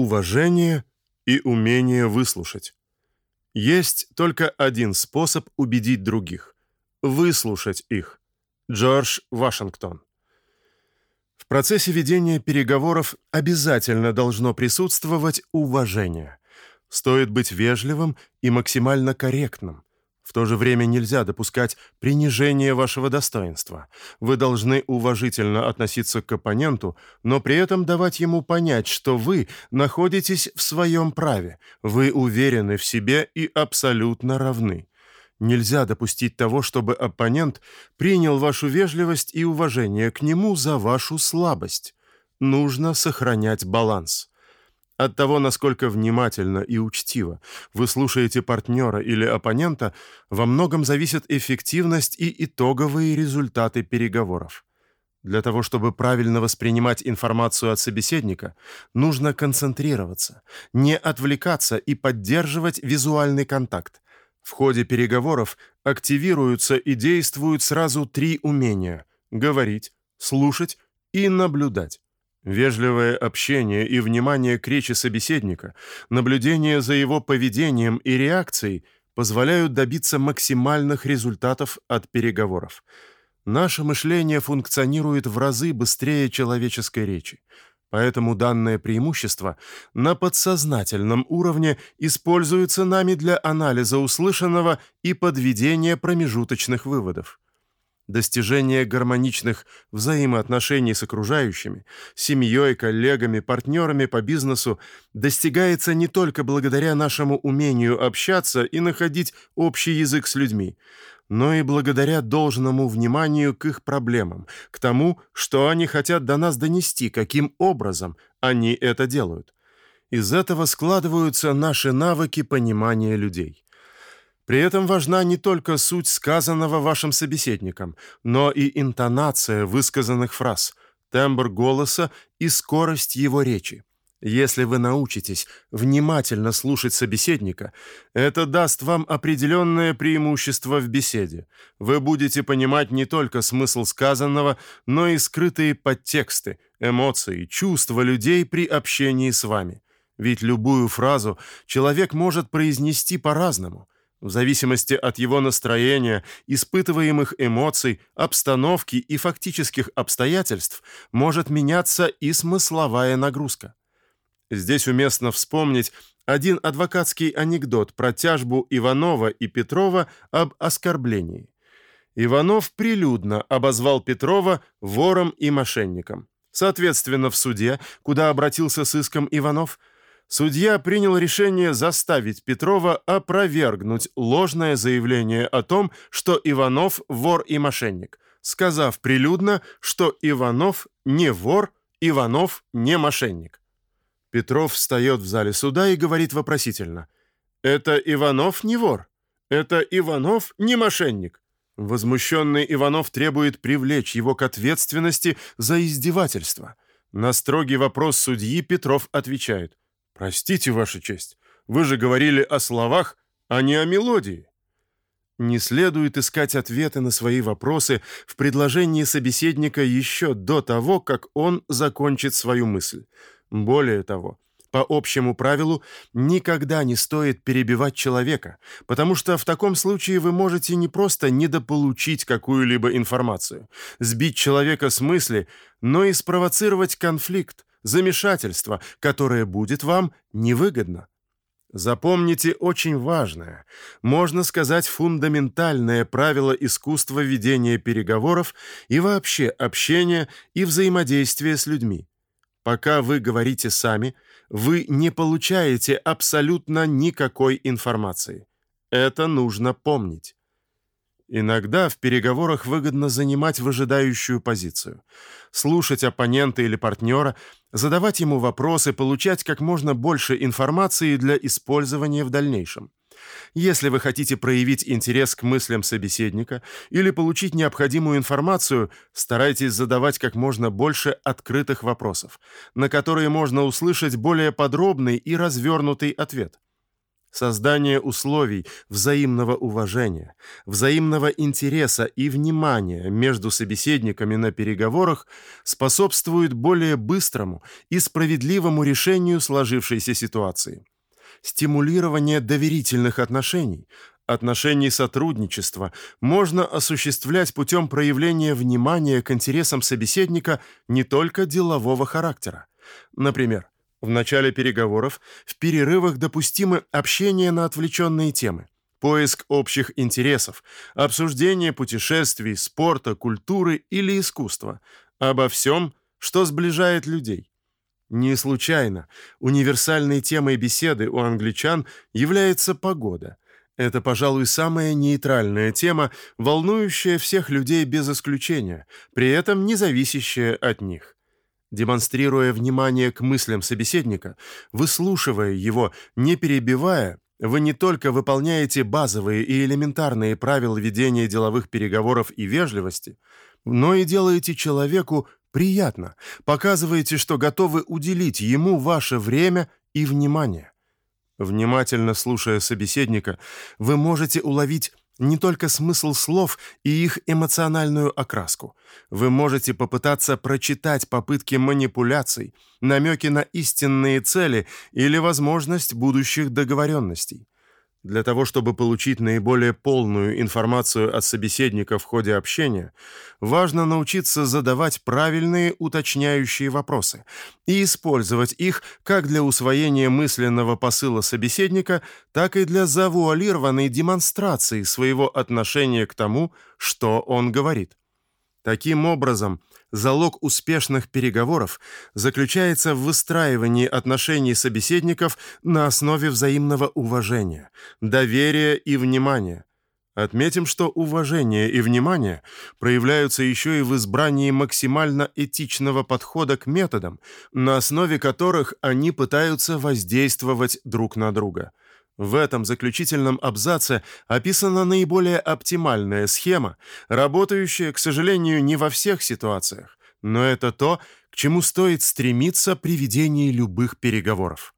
уважение и умение выслушать. Есть только один способ убедить других выслушать их. Джордж Вашингтон. В процессе ведения переговоров обязательно должно присутствовать уважение. Стоит быть вежливым и максимально корректным. В то же время нельзя допускать принижения вашего достоинства. Вы должны уважительно относиться к оппоненту, но при этом давать ему понять, что вы находитесь в своем праве, вы уверены в себе и абсолютно равны. Нельзя допустить того, чтобы оппонент принял вашу вежливость и уважение к нему за вашу слабость. Нужно сохранять баланс. От того, насколько внимательно и учтиво вы слушаете партнера или оппонента, во многом зависит эффективность и итоговые результаты переговоров. Для того, чтобы правильно воспринимать информацию от собеседника, нужно концентрироваться, не отвлекаться и поддерживать визуальный контакт. В ходе переговоров активируются и действуют сразу три умения: говорить, слушать и наблюдать. Вежливое общение и внимание к речи собеседника, наблюдение за его поведением и реакцией позволяют добиться максимальных результатов от переговоров. Наше мышление функционирует в разы быстрее человеческой речи. Поэтому данное преимущество на подсознательном уровне используется нами для анализа услышанного и подведения промежуточных выводов. Достижение гармоничных взаимоотношений с окружающими, семьей, коллегами, партнерами по бизнесу достигается не только благодаря нашему умению общаться и находить общий язык с людьми, но и благодаря должному вниманию к их проблемам, к тому, что они хотят до нас донести, каким образом они это делают. Из этого складываются наши навыки понимания людей. При этом важна не только суть сказанного вашим собеседником, но и интонация высказанных фраз, тембр голоса и скорость его речи. Если вы научитесь внимательно слушать собеседника, это даст вам определенное преимущество в беседе. Вы будете понимать не только смысл сказанного, но и скрытые подтексты, эмоции, чувства людей при общении с вами. Ведь любую фразу человек может произнести по-разному в зависимости от его настроения, испытываемых эмоций, обстановки и фактических обстоятельств, может меняться и смысловая нагрузка. Здесь уместно вспомнить один адвокатский анекдот про тяжбу Иванова и Петрова об оскорблении. Иванов прилюдно обозвал Петрова вором и мошенником. Соответственно, в суде, куда обратился с иском Иванов, судья принял решение заставить Петрова опровергнуть ложное заявление о том, что Иванов вор и мошенник, сказав прилюдно, что Иванов не вор, Иванов не мошенник. Петров встает в зале суда и говорит вопросительно: "Это Иванов не вор? Это Иванов не мошенник?" Возмущенный Иванов требует привлечь его к ответственности за издевательство. На строгий вопрос судьи Петров отвечает: Простите, ваша честь, вы же говорили о словах, а не о мелодии. Не следует искать ответы на свои вопросы в предложении собеседника еще до того, как он закончит свою мысль. Более того, по общему правилу никогда не стоит перебивать человека, потому что в таком случае вы можете не просто недополучить какую-либо информацию, сбить человека с мысли, но и спровоцировать конфликт, замешательство, которое будет вам невыгодно. Запомните очень важное, можно сказать, фундаментальное правило искусства ведения переговоров и вообще общения и взаимодействия с людьми. Пока вы говорите сами, вы не получаете абсолютно никакой информации. Это нужно помнить. Иногда в переговорах выгодно занимать выжидающую позицию, слушать оппонента или партнера, задавать ему вопросы, получать как можно больше информации для использования в дальнейшем. Если вы хотите проявить интерес к мыслям собеседника или получить необходимую информацию, старайтесь задавать как можно больше открытых вопросов, на которые можно услышать более подробный и развернутый ответ. Создание условий взаимного уважения, взаимного интереса и внимания между собеседниками на переговорах способствует более быстрому и справедливому решению сложившейся ситуации. Стимулирование доверительных отношений, отношений сотрудничества можно осуществлять путем проявления внимания к интересам собеседника не только делового характера. Например, в начале переговоров в перерывах допустимы общение на отвлеченные темы, поиск общих интересов, обсуждение путешествий, спорта, культуры или искусства, обо всем, что сближает людей. Не случайно универсальной темой беседы у англичан является погода. Это, пожалуй, самая нейтральная тема, волнующая всех людей без исключения, при этом не зависящая от них. Демонстрируя внимание к мыслям собеседника, выслушивая его, не перебивая, вы не только выполняете базовые и элементарные правила ведения деловых переговоров и вежливости, но и делаете человеку приятно, показываете, что готовы уделить ему ваше время и внимание. Внимательно слушая собеседника, вы можете уловить не только смысл слов и их эмоциональную окраску. Вы можете попытаться прочитать попытки манипуляций, намеки на истинные цели или возможность будущих договоренностей. Для того, чтобы получить наиболее полную информацию от собеседника в ходе общения, важно научиться задавать правильные уточняющие вопросы и использовать их как для усвоения мысленного посыла собеседника, так и для завуалированной демонстрации своего отношения к тому, что он говорит. Таким образом, залог успешных переговоров заключается в выстраивании отношений собеседников на основе взаимного уважения, доверия и внимания. Отметим, что уважение и внимание проявляются еще и в избрании максимально этичного подхода к методам, на основе которых они пытаются воздействовать друг на друга. В этом заключительном абзаце описана наиболее оптимальная схема, работающая, к сожалению, не во всех ситуациях, но это то, к чему стоит стремиться при ведении любых переговоров.